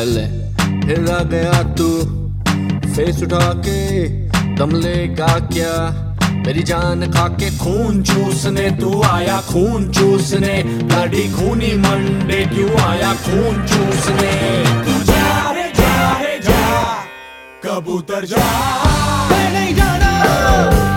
पहले हिला गया तू, फेस उठा के, दम लेगा क्या? मेरी जान खाके खून चूसने, तू आया खून चूसने। गाड़ी खूनी मंडे, क्यों आया खून चूसने? तू जा रे जा रे, जा, कबूतर जा। मैं नहीं जाना।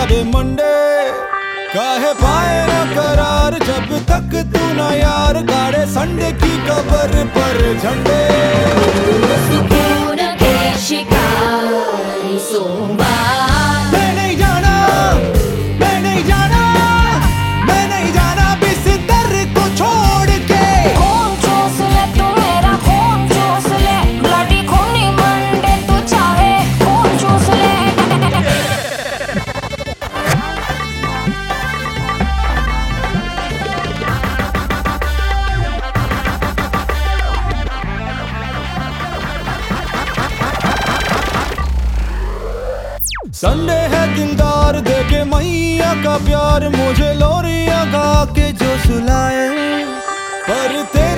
सारे मुंडे, काहे पाए ना करार जब तक तू ना यार, गाड़े संडे की कबर पर झंडे। सुकून के शिकार संडे है दिनदार, देखे मैया का प्यार। मुझे लोरिया गा के जो सुलाए। पर तेरे